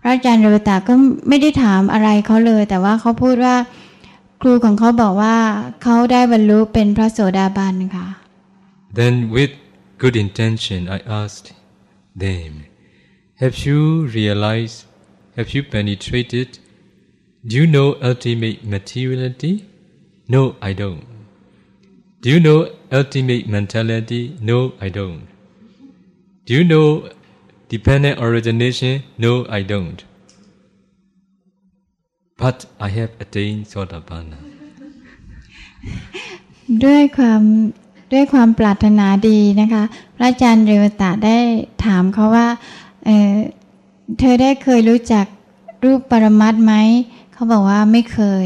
พระอาจารย์เรวตาก็ไม่ได้ถามอะไรเขาเลย แต่ว่าเขาพูดว่า ครูของเขาบอกว่าเขาได้บรรลุเป็นพระโสดาบันค่ะ Then with good intention I asked them Have you realized have you penetrated Do you know ultimate materiality No I don't Do you know ultimate mentality No I don't Do you know dependent origination No I don't But I have attained Sotapanna ด้วยความด้วยความปรารถนาดีนะคะ พระอาจารย์เรวตะได้ถามเขาว่าเเธอได้เคยรู้จักรูปปรมัตไหม เขาบอกว่าไม่เคย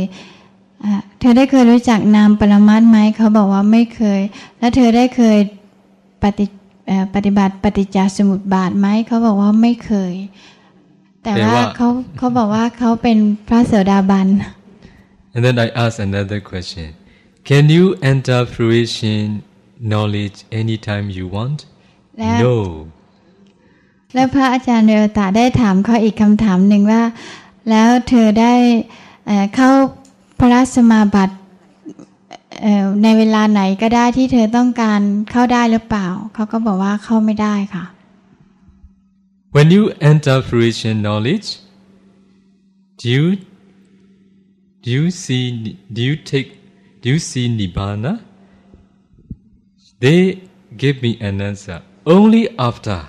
เธอได้เคยรู้จักนามปรมัตไหม เขาบอกว่าไม่เคย แล้วเธอได้เคยปฏิ ปฏิบัติปฏิจจสมุปบาทไหมเขาบอกว่าไม่เคย แต่ว่าเขาเขาบอกว่าเขาเป็นพระเสดาบัน And then I ask another question Can you enter fruition knowledge anytime you want No แล้วพระอาจารย์เรวตาได้ถามเขาอีกคำถามหนึ่งว่า แล้วเธอได้เข้าพระสมาบัติ ในเวลาไหนก็ได้ที่เธอต้องการเข้าได้หรือเปล่า เขาก็บอกว่าเข้าไม่ได้ค่ะ When you enter fruition knowledge do you do you see do you take do you see nibbana they give me an answer only after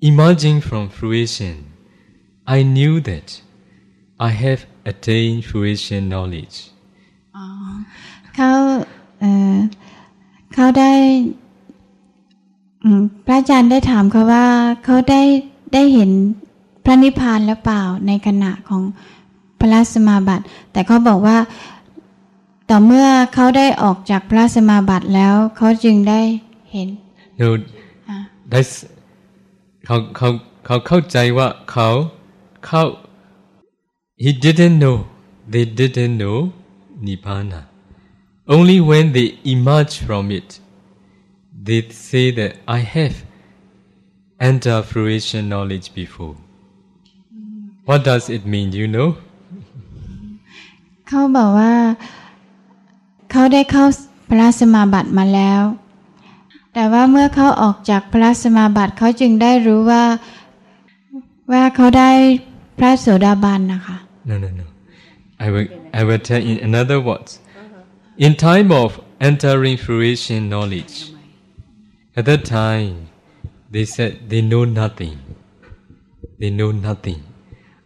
emerging from fruition I knew that I have attained fruition knowledge เขาเขาได้พระอาจารย์ได้ถามเขาว่าเขาได้ได้เห็นพระนิพพานแล้วเปล่าในขณะของพระสมาบัติ แต่เขาบอกว่าต่อเมื่อเขาได้ออกจากพระสมาบัติแล้วเขาจึงได้เห็น no that's เขาเขาเขาเข้าใจว่าเขาเขา he didn't know they didn't know nibbana only when they emerge from it they say that I have entered fruition knowledge before what does it mean you know เขาบอกว่า เขาได้เข้าพระสมาบัติมาแล้ว แต่ว่าเมื่อเขาออกจากพระสมาบัติเขาจึงได้รู้ว่าว่าเขาได้พระโสดาบันนะคะ no no no I will I will tell in another words in time of entering fruition knowledge at that time they said they know nothing they know nothing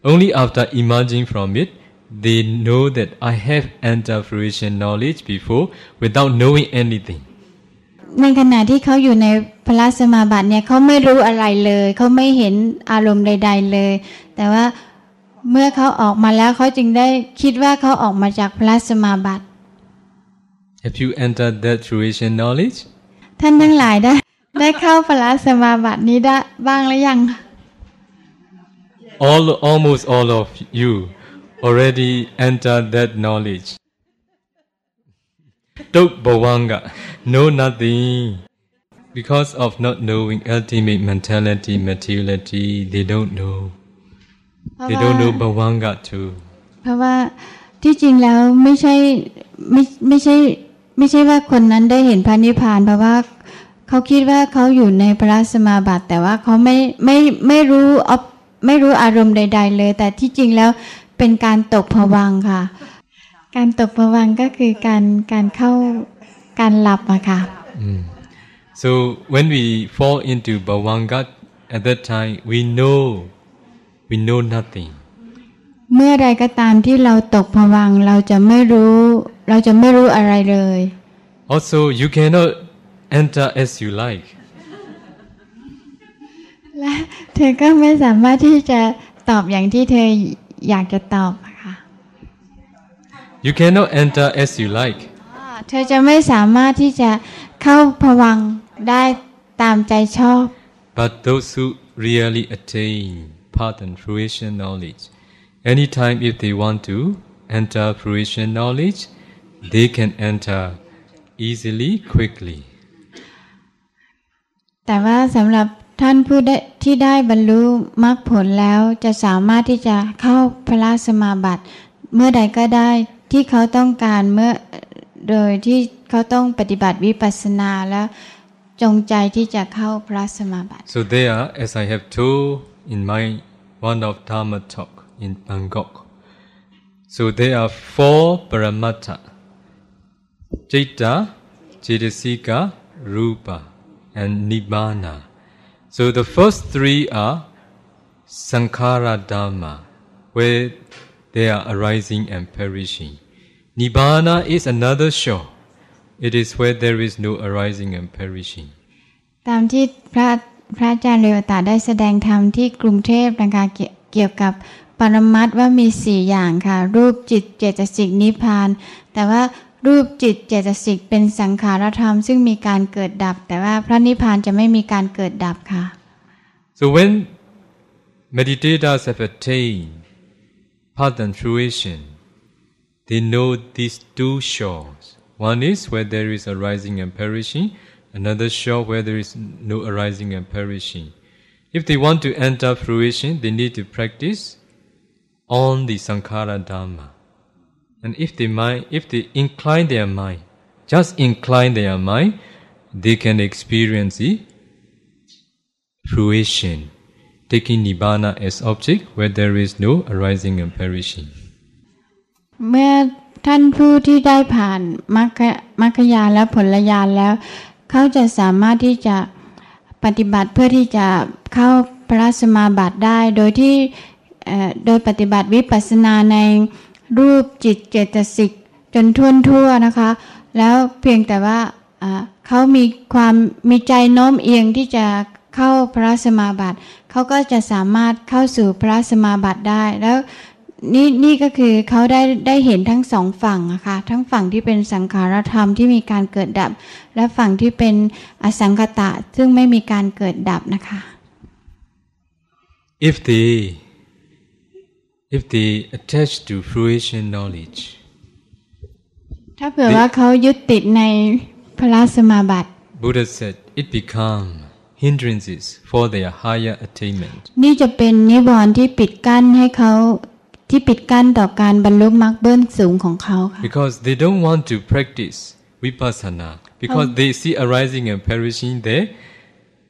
only after emerging from it they know that I have entered fruition knowledge before without knowing anything ในขณะที่เขาอยู่ในพระสมาบัติเนี่ยเขาไม่รู้อะไรเลย เขาไม่เห็นอารมณ์ใด ๆเลย แต่ว่าเมื่อเขาออกมาแล้วเขาจึงได้คิดว่าเขาออกมาจากพระสมาบัติ Have you entered that fruition knowledge ท่านทั้งหลายได้ได้เข้าพระสมาบัตินี้ได้บ้างหรือยัง All almost all of you already entered that knowledge Tuk Bhavanga know nothing because of not knowing ultimate mentality materiality they don't know they don't know Bhavanga too เพราะว่าที่จริงแล้วไม่ใช่ไม่ไม่ใช่ ไม่ใช่ว่าคนนั้นได้เห็นพระนิพพานเพราะว่าเขาคิดว่าเขาอยู่ในพระสมาบัติ แต่ว่าเขาไม่ไม่ไม่รู้ไม่รู้อารมณ์ใด ๆ เลย แต่ที่จริงแล้วเป็นการตกผวังค่ะ การตกผวังก็คือการการเข้าการหลับอะค่ะ so when we fall into bhavanga at that time we know we know nothing เมื่อใดก็ตามที่เราตกผวังเราจะไม่รู้ เราจะไม่รู้อะไรเลย also you cannot enter as you like และเธอก็ไม่สามารถที่จะตอบอย่างที่เธออยากจะตอบค่ะ You cannot enter as you like เธอจะไม่สามารถที่จะเข้าผวังได้ตามใจชอบ But those who really attain path and fruition knowledge anytime if they want to enter fruition knowledge they can enter easily quickly แต่ว่าสำหรับท่านผู้ได้ที่ได้บรรลุมรรคผลแล้วจะสามารถที่จะเข้าพระสมาบัติ เมื่อใดก็ได้ที่เขาต้องการเมื่อโดยที่เขาต้องปฏิบัติวิปัสสนาแล้วจงใจที่จะเข้าพระสมาบัติ So there are, as I have told in my one of Dharma talk in Bangkok. So there are four paramatta: Citta, Cetasika, Rupa, and Nibbana. So the first three are Sankhara Dhamma, where they are arising and perishing. Nibbana is another shore. It is where there is no arising and perishing. ตามที่พระพระอาจารย์เรวตาได้แสดงธรรมที่กรุงเทพนะคะเกี่ยวเกี่ยวกับปรมัตถ์ว่ามีสี่อย่างค่ะ รูปจิตเจตสิกนิพพาน แต่ว่า รูปจิตเจตสิกเป็นสังขารธรรมซึ่งมีการเกิดดับ แต่ว่าพระนิพพานจะไม่มีการเกิดดับค่ะ So when meditators have attained path and fruition, they know these two shores. One is where there is arising and perishing, another shore where there is no arising and perishing. If they want to enter fruition, they need to practice on the sankhara dhamma. And if they mind, if they incline their mind, just incline their mind, they can experience the fruition, taking nibbana as object where there is no arising and perishing. เมื่อท่านผู้ที่ได้ผ่านมรรคมรรคญาณและผลญาณแล้ว เขาจะสามารถที่จะปฏิบัติเพื่อที่จะเข้าพระสมาบัติได้ โดยที่โดยปฏิบัติวิปัสสนาใน รูปจิตเจตสิกจนท่วนทั่วนะคะ แล้วเพียงแต่ว่าเขามีความมีใจโน้มเอียงที่จะเข้าพระสมาบัติเขาก็จะสามารถเข้าสู่พระสมาบัติได้แล้วนี่นี่ก็คือเขาได้ได้เห็นทั้งสองฝั่งอะคะทั้งฝั่งที่เป็นสังขารธรรมที่มีการเกิดดับ และฝั่งที่เป็นอสังคตะซึ่งไม่มีการเกิดดับนะคะ If the if they attach to fruition knowledge, ถ้าเผื่อว่าเขายึดติดในพระสมาบัติ Buddha said it become hindrances for their higher attainment. นี่จะเป็นนิวรณ์ที่ปิดกั้นให้เขาที่ปิดกั้นต่อการบรรลุมรรคเบื้องสูงของเขาค่ะ Because they don't want to practice vipassana because they see arising and perishing there.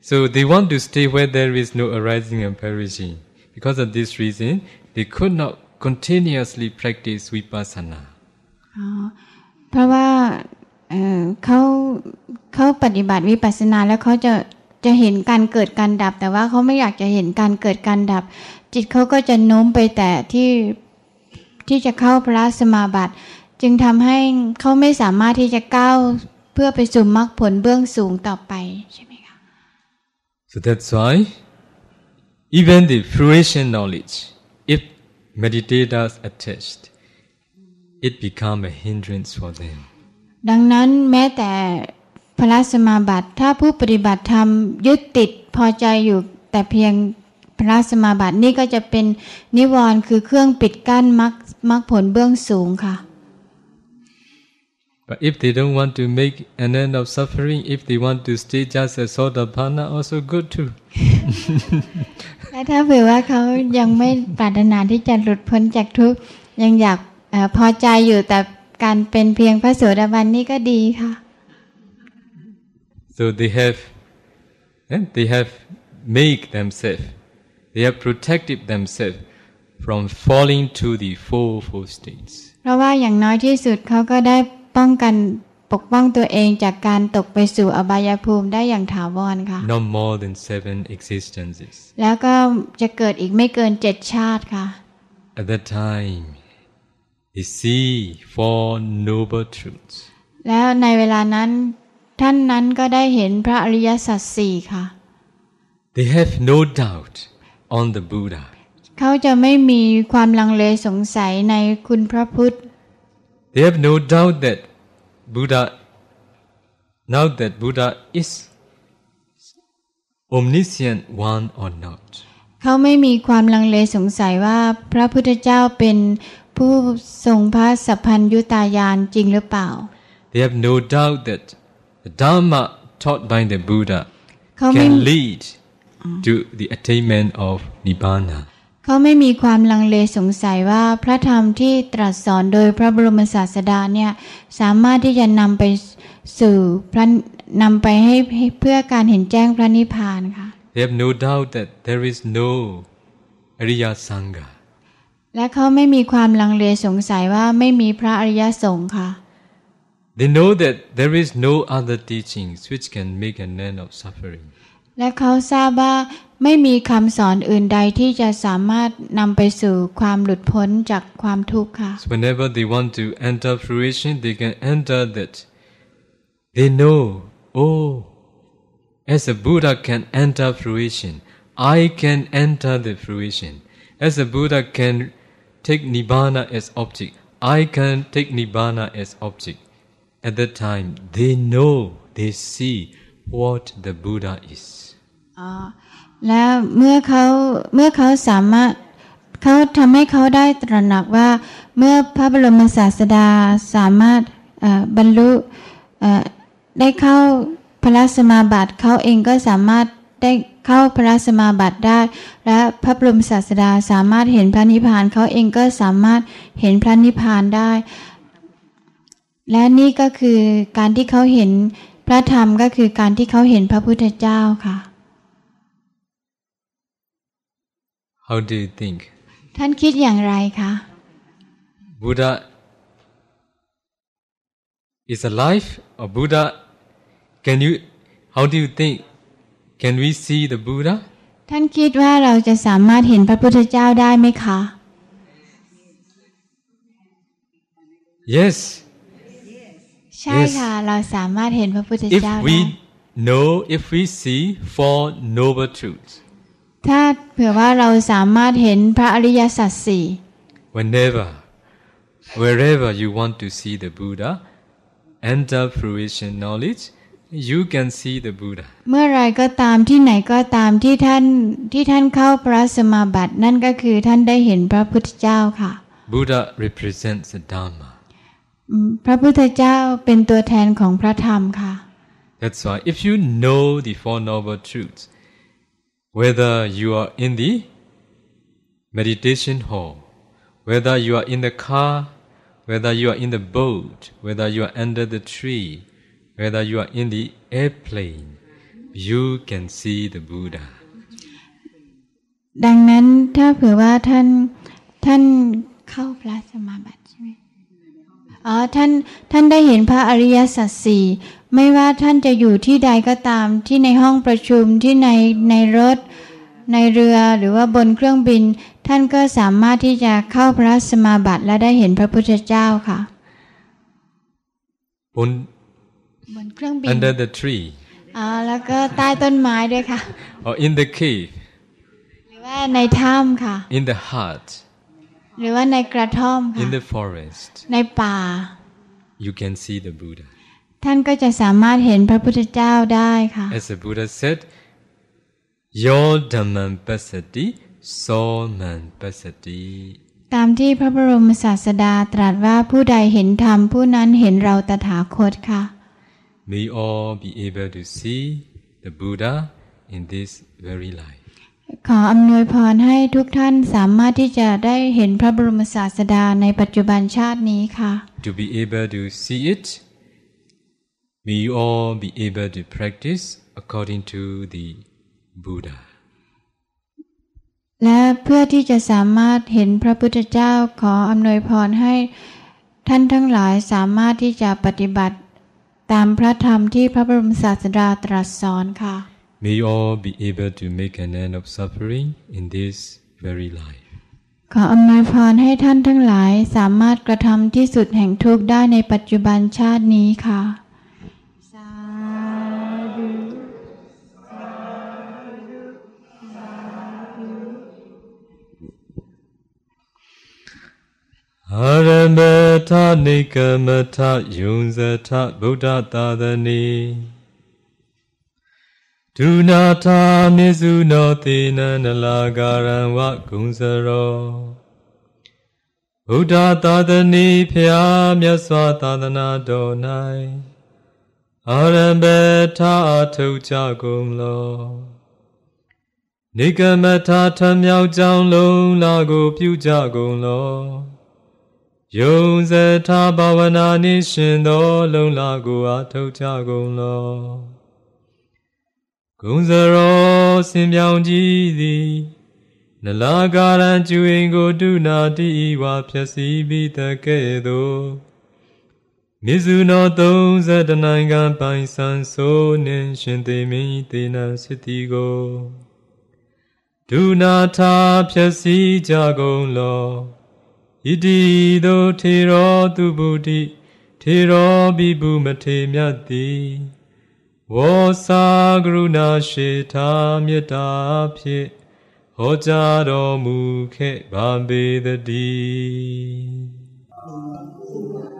So they want to stay where there is no arising and perishing. Because of this reason, they could not continuously practice vipassana. เพราะว่าเอ่อเขาเขาปฏิบัติวิปัสสนาแล้วเขาจะจะเห็นการเกิดการดับ แต่ว่าเขาไม่อยากจะเห็นการเกิดการดับ จิตเขาก็จะโน้มไปแต่ที่ที่จะเข้าพระสมาบัติ จึงทำให้เขาไม่สามารถที่จะก้าวเพื่อไปสู่มรรคผลเบื้องสูงต่อไปใช่ไหมคะ So that's why even the fruition knowledge, if meditators attached, it become a hindrance for them. ดังนั้นแม้แต่พระสมาบัติถ้าผู้ปฏิบัติธรรมยึดติดพอใจอยู่แต่เพียงพระสมาบัตินี่ก็จะเป็นนิวรณ์คือเครื่องปิดกั้นมรรคมรรคผลเบื้องสูงค่ะ But if they don't want to make an end of suffering, if they want to stay just as Sotapanna, also good too. และถ้าเผื่อว่าเขายังไม่ปรารถนาที่จะหลุดพ้นจากทุกข์ยังอยากเออพอใจอยู่แต่การเป็นเพียงพระโสดาบันนี่ก็ดีค่ะ So they have, eh, they have made themselves, they have protected themselves from falling to the four four states. เพราะว่าอย่างน้อยที่สุดเขาก็ได้ป้องกันป กป้องตัวเองจากการตกไปสู่อบายภูมิได้อย่างถาวรค่ะ Not more than seven existences. แล้วก็จะเกิดอีกไม่เกินเจ็ดชาติค่ะ At that time, they see four noble truths. แล้วในเวลานั้น ท่านนั้นก็ได้เห็นพระอริยสัจสี่ค่ะ They have no doubt on the Buddha. เขาจะไม่มีความลังเลสงสัยในคุณพระพุทธ They have no doubt that Buddha, now that Buddha is omniscient one or not. เขาไม่มีความลังเลสงสัยว่าพระพุทธเจ้าเป็นผู้ทรงพระสัพพัญยุตายานจริงหรือเปล่า They have no doubt that the Dharma taught by the Buddha เขาไม่ can lead to the attainment of nibbana เขาไม่มีความลังเลสงสัยว่าพระธรรมที่ตรัสสอนโดยพระบรมศาสดาเนี่ยสามารถที่จะนำไปสู่พระนำไปให้เพื่อการเห็นแจ้งพระนิพพานค่ะ They have no doubt that there is no Ariya Sangha และเขาไม่มีความลังเลสงสัยว่าไม่มีพระอริยสงฆ์ค่ะ They know that there is no other teachings which can make an end of suffering และเขาทราบว่าไม่มีคำสอนอื่นใดที่จะสามารถนำไปสู่ความหลุดพ้นจากความทุกข์ค่ะ So whenever they want to enter fruition, they can enter that. They know, oh, as a Buddha can enter fruition, I can enter the fruition. As a Buddha can take Nibbana as object, I can take Nibbana as object. At that time, they know, they see what the Buddha is. อ๋อแล้วเมื่อเขาเมื่อเขาสามารถเขาทำให้เขาได้ตระหนักว่า เมื่อพระบรมศาสดาสามารถบรรลุได้เข้าพระสมาบัติเขาเองก็สามารถได้เข้าพระสมาบัติได้ และพระบรมศาสดาสามารถเห็นพระนิพพานเขาเองก็สามารถเห็นพระนิพพานได้ และนี่ก็คือการที่เขาเห็นพระธรรมก็คือการที่เขาเห็นพระพุทธเจ้าค่ะ How do you think? ท่านคิดอย่างไรคะ Buddha is alive or Buddha can you how do you think can we see the Buddha ท่านคิดว่าเราจะสามารถเห็นพระพุทธเจ้าได้ไหมคะ yes ใช่ค่ะ เราสามารถเห็นพระพุทธ if เจ้าได้ we know if we see four noble truths ถ้าเผื่อว่าเราสามารถเห็นพระอริยสัจสี่ whenever wherever you want to see the Buddha enter fruition knowledge you can see the Buddha เมื่อไรก็ตามที่ไหนก็ตามที่ท่านที่ท่านเข้าพระสมาบัติ นั่นก็คือท่านได้เห็นพระพุทธเจ้าค่ะ Buddha represents the Dharma อืมพระพุทธเจ้าเป็นตัวแทนของพระธรรมค่ะ That's why if you know the Four Noble Truths, whether you are in the meditation hall, whether you are in the car, whether you are in the boat, whether you are under the tree, whether you are in the airplane, you can see the Buddha. ดังนั้นถ้าเผื่อว่าท่านท่านเข้าพระสมาบัติใช่ไหม อ๋อท่านท่านได้เห็นพระอริยสัจสี่ไม่ว่าท่านจะอยู่ที่ใดก็ตามที่ในห้องประชุมที่ในในรถ ในเรือหรือว่าบนเครื่องบิน ท่านก็สามารถที่จะเข้าพระสมาบัติและได้เห็นพระพุทธเจ้าค่ะ On, บนเครื่องบิน under the tree, อ๋อแล้วก็ใต้ต้นไม้ด้วยค่ะ or in the cave, หรือว่าในถ้ำค่ะ in the heart, หรือว่าในกระท่อมค่ะ in the forest, ในป่า you can see the Buddha. ท่านก็จะสามารถเห็นพระพุทธเจ้าได้ค่ะ As the Buddha said, Your Dhamman Pasati, Soman Pasati. ตามที่พระบรมศาสดาตรัสว่าผู้ใดเห็นธรรมผู้นั้นเห็นเราตถาคตค่ะ May all be able to see the Buddha in this very life. ขออำนวยพรให้ทุกท่านสามารถที่จะได้เห็นพระบรมศาสดาในปัจจุบันชาตินี้ค่ะ To be able to see it, may you all be able to practice according to the Buddha. และเพื่อที่จะสามารถเห็นพระพุทธเจ้าขออำนวยพรให้ท่านทั้งหลายสามารถที่จะปฏิบัติตามพระธรรมที่พระบรมศาสดาตรัสสอนค่ะ May all be able to make an end of suffering in this very life. ขออำนวยพรให้ท่านทั้งหลายสามารถกระทำที่สุดแห่งทุกข์ได้ในปัจจุบันชาตินี้ค่ะ อารัมเมธานิกรรมทะยุนเสทะบุตตาตานี ဒုနာထာမေစုနောသေနနလာကာရံဝဂုံစရောဗုဒ္ဓသာသနေဖျားမြတ်စွာသာသနာတော်၌အာရမထအထုတ်ကြကုန်လောနေကမထာထမြောက်ကြောင်းလုံးလာကိုပြုကြကုန်လောယုံစထာဘာဝနာနှင့်ရှင်သော လုံလာကိုအားထုတ်ကြကုန်လော ဂုံစရောစင်ပြောင်ကြည်သည်နလာကာရံကျွင်ကိုတုနာတိဝါဖြည့်စည်းပြီးတကဲ့သို့မြေစုနော30နိုင်ငံပိုင်ဆန်ဆိုးနှင့်ရှင်သေမင်းသေနစစ်တီကိုဒုနာထာဖြည့်စည်းကြကုန်လောဣတိသောထေရောသူဗုဒ္ဓိထေရောဘိဗုမထေမြတ်သည် ဝေါစာကရုဏာရှိထာမေတ္တာဖြင့်ဟောကြားတော်မူခဲ့ပါပေတည်း